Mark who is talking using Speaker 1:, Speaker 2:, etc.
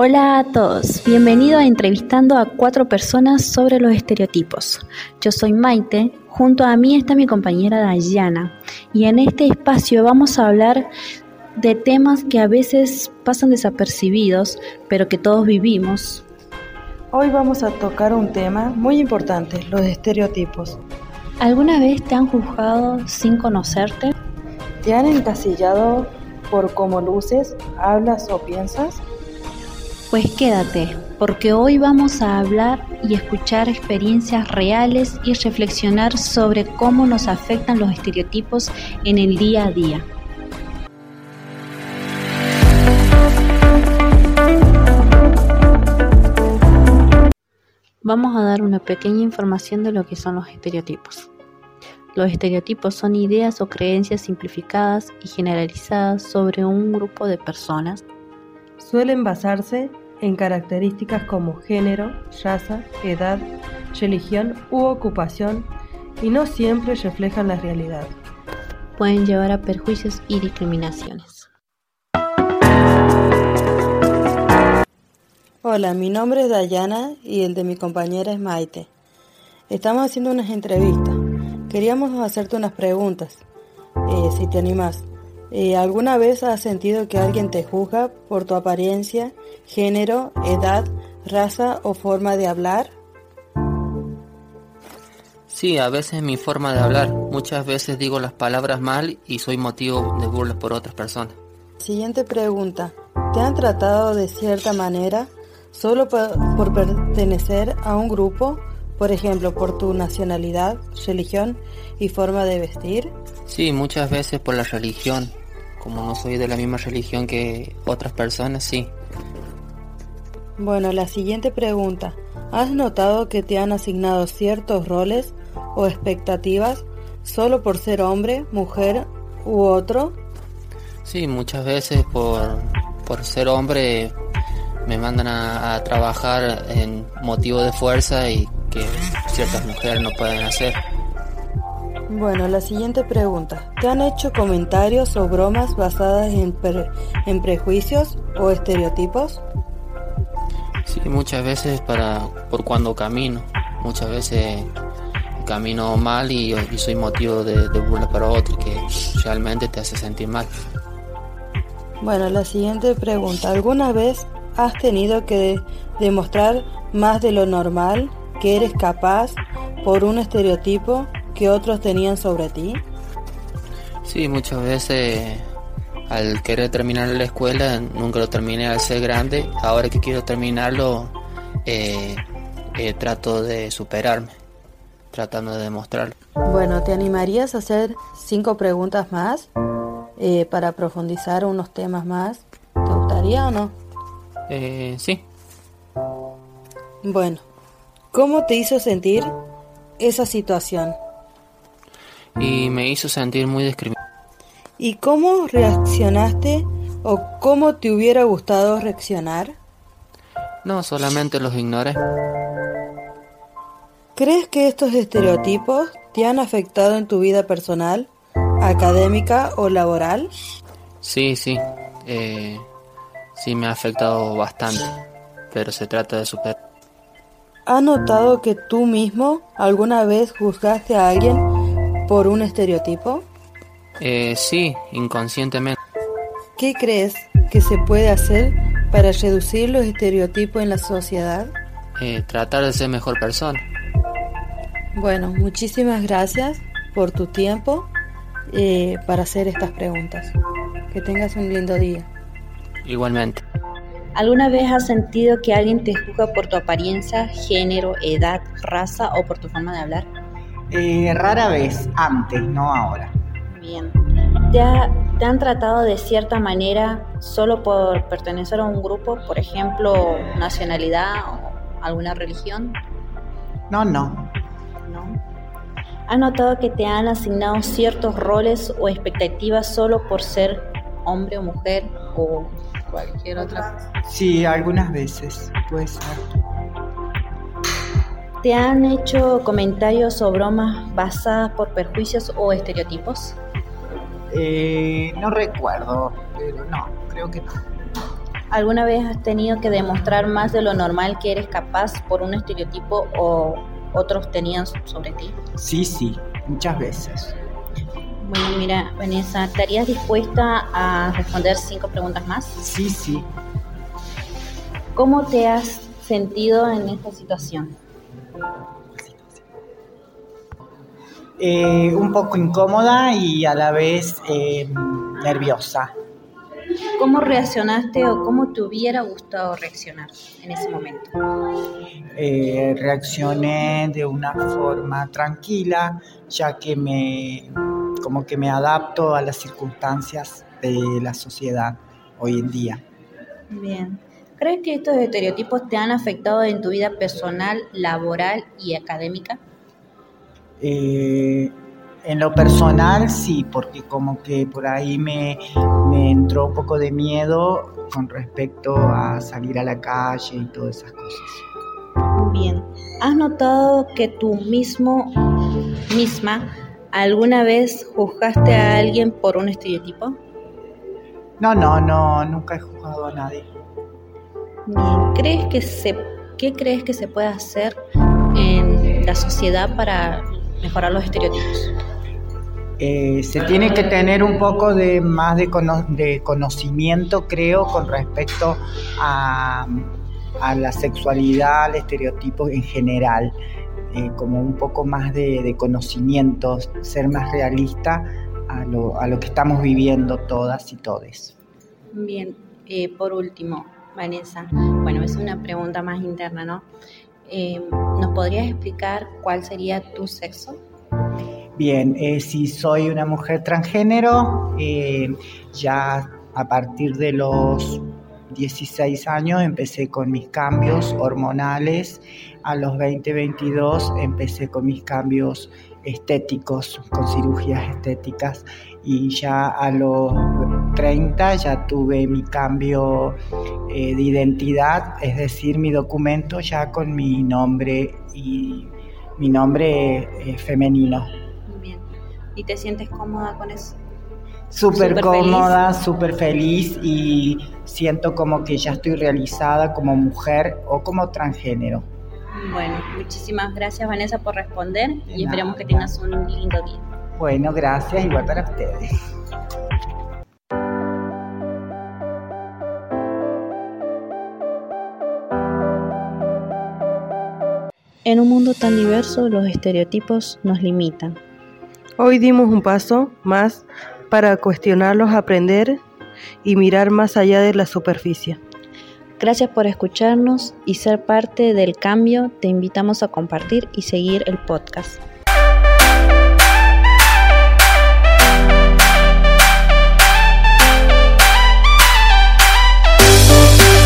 Speaker 1: Hola a todos, bienvenido a Entrevistando a cuatro personas sobre los estereotipos. Yo soy Maite, junto a mí está mi compañera Dayana y en este espacio vamos a hablar de temas que a veces pasan desapercibidos, pero que todos vivimos.
Speaker 2: Hoy vamos a tocar un tema muy importante, los estereotipos.
Speaker 1: ¿Alguna vez te han juzgado sin conocerte?
Speaker 2: ¿Te han encasillado por cómo luces, hablas o piensas?
Speaker 1: Pues quédate, porque hoy vamos a hablar y escuchar experiencias reales y reflexionar sobre cómo nos afectan los estereotipos en el día a día. Vamos a dar una pequeña información de lo que son los estereotipos. Los estereotipos son ideas o creencias simplificadas y generalizadas sobre un grupo de personas
Speaker 2: Suelen basarse en características como género, raza, edad, religión u ocupación y no siempre reflejan la realidad.
Speaker 1: Pueden llevar a perjuicios y discriminaciones.
Speaker 2: Hola, mi nombre es Dayana y el de mi compañera es Maite. Estamos haciendo unas entrevistas. Queríamos hacerte unas preguntas, eh, si te animas. Eh, ¿Alguna vez has sentido que alguien te juzga por tu apariencia, género, edad, raza o forma de hablar?
Speaker 3: Sí, a veces mi forma de hablar. Muchas veces digo las palabras mal y soy motivo de burlas por otras personas.
Speaker 2: Siguiente pregunta. ¿Te han tratado de cierta manera solo por pertenecer a un grupo? Por ejemplo, por tu nacionalidad, religión y forma de vestir.
Speaker 3: Sí, muchas veces por la religión. Como no soy de la misma religión que otras personas, sí.
Speaker 2: Bueno, la siguiente pregunta. ¿Has notado que te han asignado ciertos roles o expectativas solo por ser hombre, mujer u otro?
Speaker 3: Sí, muchas veces por, por ser hombre me mandan a, a trabajar en motivo de fuerza y que ciertas mujeres no pueden hacer.
Speaker 2: Bueno, la siguiente pregunta. ¿Te han hecho comentarios o bromas basadas en, en prejuicios o estereotipos?
Speaker 3: Sí, muchas veces para por cuando camino. Muchas veces camino mal y, soy motivo de, de burla para otro que realmente te hace sentir mal.
Speaker 2: Bueno, la siguiente pregunta. ¿Alguna vez has tenido que demostrar más de lo normal que eres capaz por un estereotipo que otros tenían sobre ti?
Speaker 3: Sí, muchas veces al querer terminar la escuela nunca lo terminé al ser grande. Ahora que quiero terminarlo, eh, eh, trato de superarme, tratando de demostrarlo.
Speaker 2: Bueno, ¿te animarías a hacer cinco preguntas más eh, para profundizar unos temas más? ¿Te gustaría o no?
Speaker 3: sí.
Speaker 2: Bueno, ¿cómo te hizo sentir esa situación?
Speaker 3: y me hizo sentir muy discriminado.
Speaker 2: ¿Y cómo reaccionaste o cómo te hubiera gustado reaccionar?
Speaker 3: No, solamente los ignoré.
Speaker 2: ¿Crees que estos estereotipos te han afectado en tu vida personal, académica o laboral?
Speaker 3: Sí, sí. Eh, sí me ha afectado bastante, pero se trata de superar.
Speaker 2: ¿Has notado que tú mismo alguna vez juzgaste a alguien por un estereotipo?
Speaker 3: Eh, sí, inconscientemente.
Speaker 2: ¿Qué crees que se puede hacer para reducir los estereotipos en la sociedad?
Speaker 3: Eh, tratar de ser mejor persona.
Speaker 2: Bueno, muchísimas gracias por tu tiempo eh, para hacer estas preguntas. Que tengas un lindo día.
Speaker 3: Igualmente.
Speaker 1: ¿Alguna vez has sentido que alguien te juzga por tu apariencia, género, edad, raza o por tu forma de hablar?
Speaker 4: Eh, rara vez, antes, no ahora.
Speaker 1: Bien. ¿Te, ¿Te, han tratado de cierta manera solo por pertenecer a un grupo, por ejemplo, nacionalidad o alguna religión?
Speaker 4: No, no.
Speaker 1: ¿No? ¿Has notado que te han asignado ciertos roles o expectativas solo por ser hombre o mujer o cualquier otra?
Speaker 4: Sí, algunas veces, puede ser.
Speaker 1: ¿Te han hecho comentarios o bromas basadas por perjuicios o estereotipos?
Speaker 4: Eh, no recuerdo, pero no, creo que no.
Speaker 1: ¿Alguna vez has tenido que demostrar más de lo normal que eres capaz por un estereotipo o otros tenían sobre ti?
Speaker 4: Sí, sí, muchas veces.
Speaker 1: Bueno, mira, Vanessa, ¿estarías dispuesta a responder cinco preguntas más?
Speaker 4: Sí, sí.
Speaker 1: ¿Cómo te has sentido en esta situación?
Speaker 4: Eh, un poco incómoda y a la vez eh, nerviosa.
Speaker 1: ¿Cómo reaccionaste o cómo te hubiera gustado reaccionar en ese momento?
Speaker 4: Eh, reaccioné de una forma tranquila, ya que me como que me adapto a las circunstancias de la sociedad hoy en día.
Speaker 1: Bien. ¿Crees que estos estereotipos te han afectado en tu vida personal, laboral y académica?
Speaker 4: Eh, en lo personal sí, porque como que por ahí me, me entró un poco de miedo con respecto a salir a la calle y todas esas cosas.
Speaker 1: Bien, ¿has notado que tú mismo, misma, alguna vez juzgaste a alguien por un estereotipo?
Speaker 4: No, no, no, nunca he juzgado a nadie.
Speaker 1: Bien, ¿crees que se, ¿qué crees que se puede hacer en la sociedad para mejorar los estereotipos?
Speaker 4: Eh, se tiene que tener un poco de más de, de conocimiento, creo, con respecto a, a, la sexualidad, al estereotipo en general, eh, como un poco más de, de, conocimiento, ser más realista a lo, a lo, que estamos viviendo todas y todes.
Speaker 1: Bien, eh, por último, Vanessa, bueno, es una pregunta más interna, ¿no? Eh, ¿Nos podrías explicar cuál sería tu sexo?
Speaker 4: Bien, si soy una mujer transgénero, ya a partir de los 16 años empecé con mis cambios hormonales, a los 20, 22 empecé con mis cambios estéticos, con cirugías estéticas y ya a los 30 ya tuve mi cambio eh, de identidad, es decir, mi documento ya con mi nombre y mi nombre eh, femenino.
Speaker 1: Bien. ¿Y te sientes cómoda con eso?
Speaker 4: Súper cómoda, súper feliz y siento como que ya estoy realizada como mujer o como transgénero.
Speaker 1: Bueno, muchísimas gracias Vanessa por responder y esperemos que tengas un lindo día.
Speaker 4: Bueno, gracias, igual para ustedes.
Speaker 1: En un mundo tan diverso, los estereotipos nos limitan.
Speaker 2: Hoy dimos un paso más para cuestionarlos, aprender y mirar más allá de la superficie.
Speaker 1: Gracias por escucharnos y ser parte del cambio. Te invitamos a compartir y seguir el podcast.